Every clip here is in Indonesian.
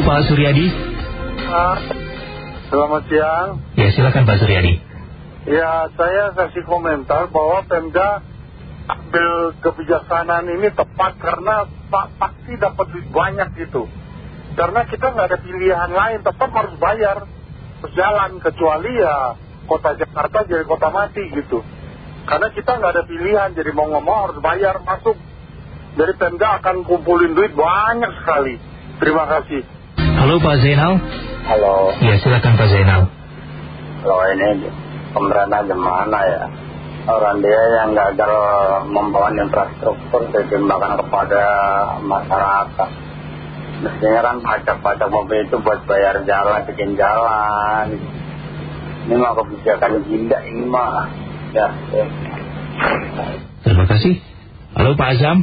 Halo Pak Suryadi. Uh, selamat siang. Ya silakan Pak Suryadi. Ya saya kasih komentar bahwa Pemda ambil kebijaksanaan ini tepat karena pak pasti dapat duit banyak gitu. Karena kita nggak ada pilihan lain, tetap harus bayar, harus jalan kecuali ya kota Jakarta jadi kota mati gitu. Karena kita nggak ada pilihan, jadi mau ngomong harus bayar masuk. Jadi Pemda akan kumpulin duit banyak sekali. Terima kasih. Halo Pak Zainal. Halo. Ya silakan Pak Zainal. Kalau ini pemerintah gimana ya? Orang dia yang gagal membangun infrastruktur ditimbangkan kepada masyarakat. Mestinya kan pajak-pajak mobil itu buat bayar jalan, bikin jalan. Ini mah kebijakan gila ini mah. Ya, ya. Terima kasih. Halo Pak Azam.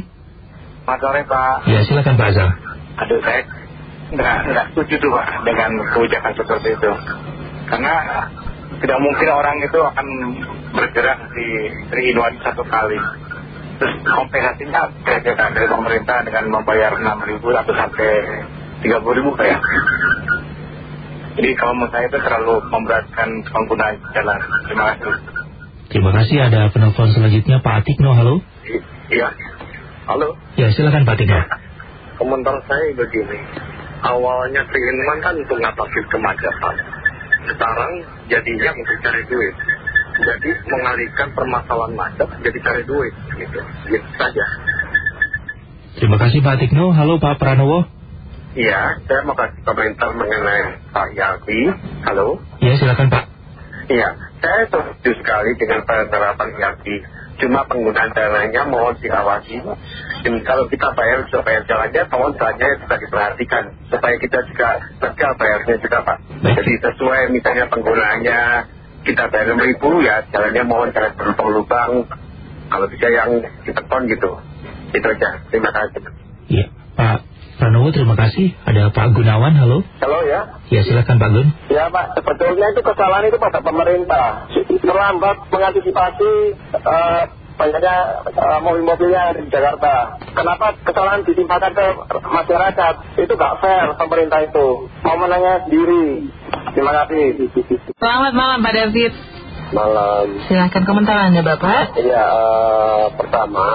Selamat sore Pak. Ya silakan Pak Azam. Aduh saya nggak nggak setuju tuh Pak dengan kebijakan seperti itu. Karena tidak mungkin orang itu akan bergerak di one satu kali. Terus kompensasinya kira-kira dari pemerintah dengan membayar 6 ribu atau sampai 30 ribu kayak. Jadi kalau menurut saya itu terlalu memberatkan pengguna jalan. Terima kasih. Terima kasih. Ada penelpon selanjutnya Pak Atikno. Halo. Iya. Halo. Ya silakan Pak Atikno. Komentar saya begini. Awalnya keinginan kan untuk ngatasin kemacetan. Sekarang jadinya untuk cari duit. Jadi mengalihkan permasalahan macet jadi cari duit gitu. Gitu saja. Terima kasih Pak Atikno. Halo Pak Pranowo. Iya, saya mau kasih komentar mengenai Pak Yaldi. Halo. Ya silakan Pak. Iya, saya setuju sekali dengan penerapan Yaldi. Cuma penggunaan jalannya mohon diawasi. Dan kalau kita bayar supaya jalannya, mohon jalannya juga diperhatikan. Supaya kita juga lega bayarnya juga Pak. Jadi sesuai misalnya penggunaannya, kita bayar 6 ribu ya jalannya mohon jangan berlubang-lubang. Kalau bisa yang ditekon gitu. Itu aja. Terima kasih. Ya Pak Pranowo terima kasih. Ada Pak Gunawan. Halo. Halo ya. Ya silakan Pak Gun. Ya Pak, sebetulnya itu kesalahan itu pada pemerintah. Terlambat mengantisipasi uh, banyaknya uh, mobil-mobil yang ada di Jakarta. Kenapa kesalahan ditimpakan ke masyarakat? Itu gak fair pemerintah itu. Mau menanya sendiri. Terima kasih. Selamat malam Pak David. Malam. Silahkan komentar Anda Bapak. Iya, uh, pertama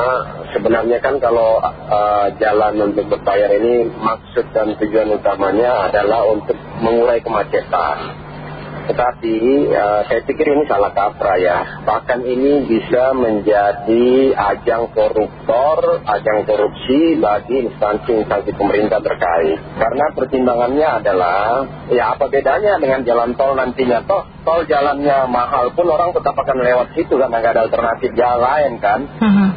sebenarnya kan kalau uh, jalan untuk berbayar ini maksud dan tujuan utamanya adalah untuk mengurai kemacetan. Tetapi uh, saya pikir ini salah kaprah ya. Bahkan ini bisa menjadi ajang koruptor, ajang korupsi bagi instansi-instansi pemerintah terkait. Karena pertimbangannya adalah, ya apa bedanya dengan jalan tol nantinya? Toh, tol jalannya mahal pun orang tetap akan lewat situ karena nggak ada alternatif jalan lain kan.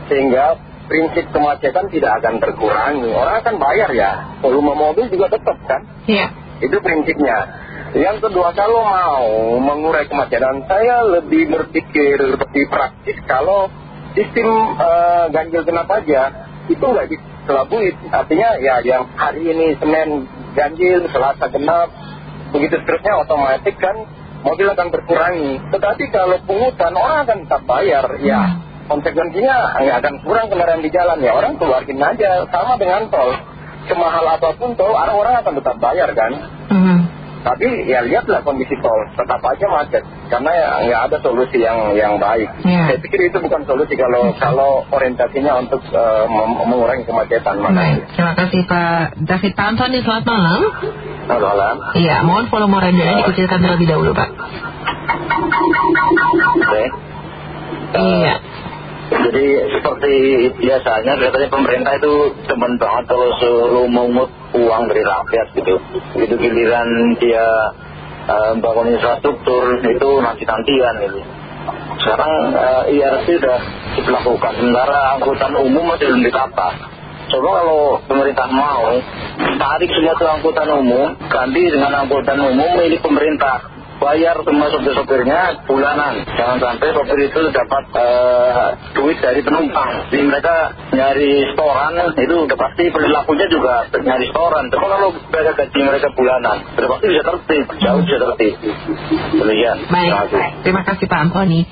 Sehingga prinsip kemacetan tidak akan terkurangi. Orang akan bayar ya, volume mobil juga tetap kan. Iya. Itu prinsipnya. Yang kedua, kalau mau mengurai kemacetan, saya lebih berpikir lebih praktis kalau sistem uh, ganjil genap aja itu nggak dikelabui. Artinya ya yang hari ini Senin ganjil, Selasa genap, begitu seterusnya otomatis kan mobil akan berkurangi. Tetapi kalau pungutan orang akan tetap bayar, ya konsekuensinya nggak akan kurang kendaraan di jalan ya orang keluarin aja sama dengan tol. Semahal apa pun tol, orang-orang akan tetap bayar kan. Tapi ya lihatlah kondisi tol, tetap aja macet. Karena ya nggak ada solusi yang yang baik. Ya. Saya pikir itu bukan solusi kalau kalau orientasinya untuk uh, mengurangi kemacetan. Baik, terima kasih Pak David Pak Antoni, selamat malam. Selamat malam. Iya, mohon volume radionya dikecilkan terlebih dahulu Pak. Oke. Iya. Jadi seperti biasanya katanya pemerintah itu teman banget kalau suruh mengut uang dari rakyat gitu. Itu giliran dia uh, bangun infrastruktur itu nanti-nantian gitu. Sekarang IRC sudah dilakukan, sementara angkutan umum masih belum ditata. Coba kalau pemerintah mau tarik semua itu angkutan umum, ganti dengan angkutan umum milik pemerintah bayar semua sopir-sopirnya bulanan. Jangan sampai sopir itu dapat uh, duit dari penumpang. Jadi mereka nyari setoran itu udah pasti perilakunya juga nyari setoran. Tapi kalau mereka gaji mereka bulanan, udah pasti bisa tertib, jauh bisa tertib. Demikian. Baik, terima kasih Pak Antoni.